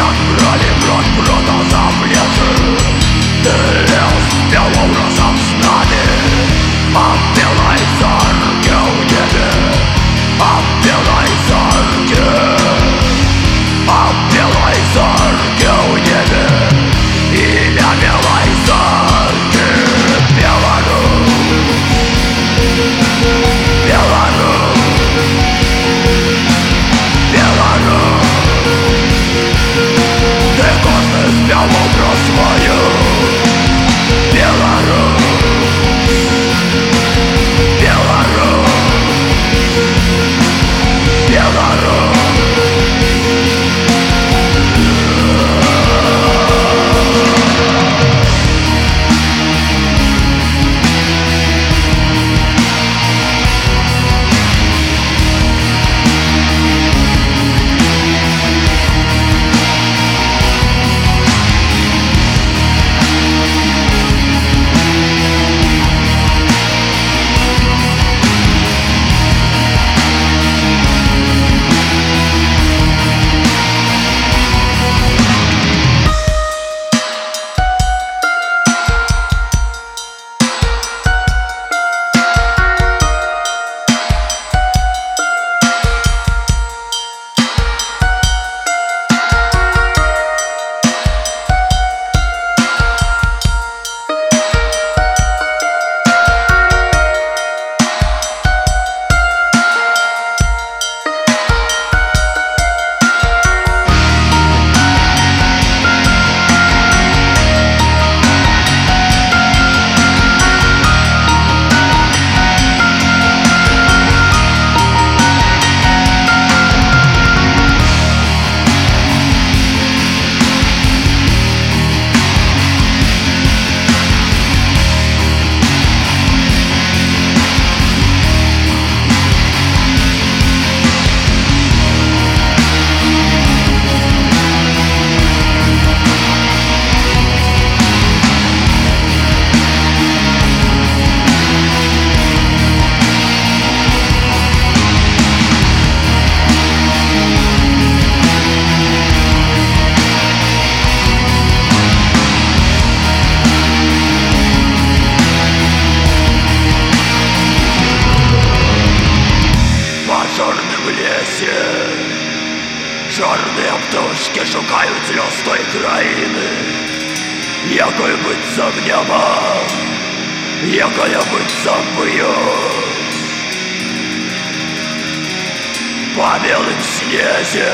Нет, брали брат брата за плечи Ты не успела урасти Чорні птушки шукають льостої країни, якою бить за нема, якою бить забою. По белым снезе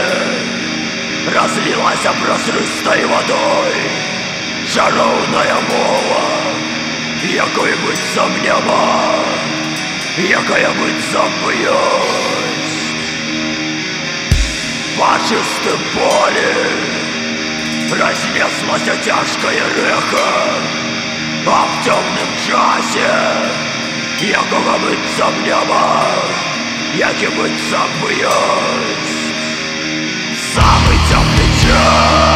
разлилась прозрыстой водой Жаровная мова, якою бить за нема, якою бить забьет. По чистым поле Разнеслось тяжкое эхо А в темном часе. Якого мыться в небо Яким мыться в Самый темный час.